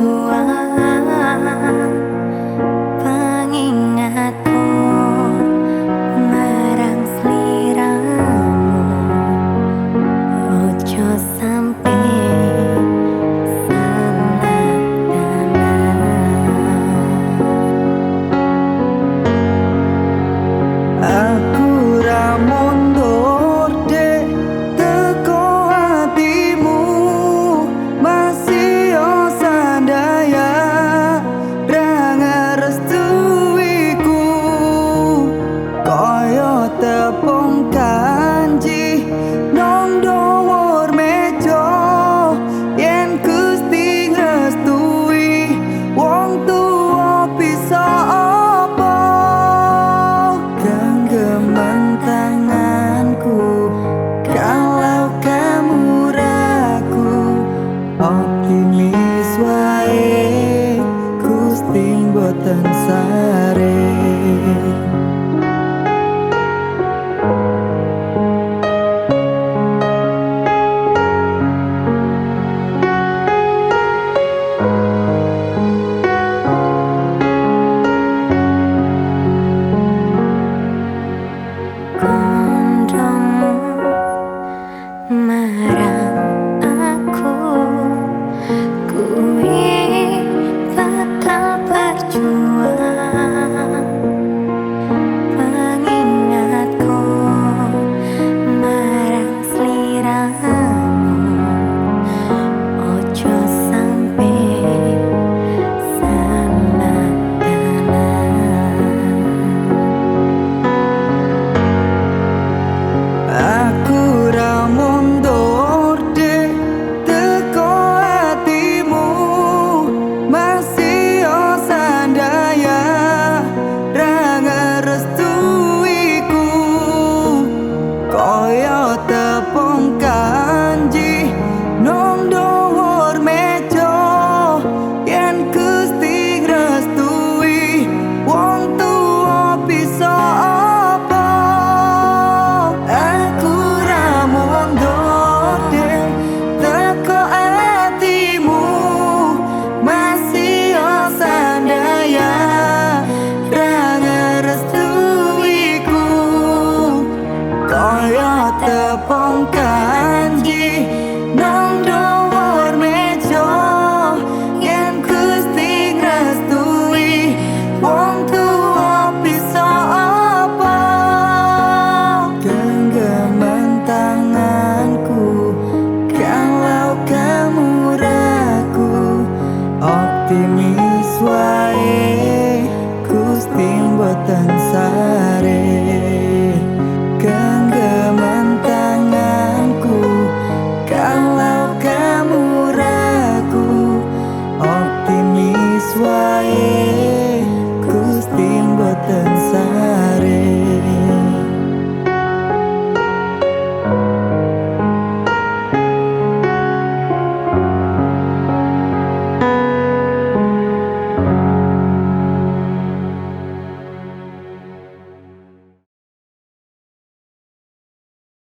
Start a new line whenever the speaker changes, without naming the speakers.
who I ah.
的崩塌
Gusti mboten sare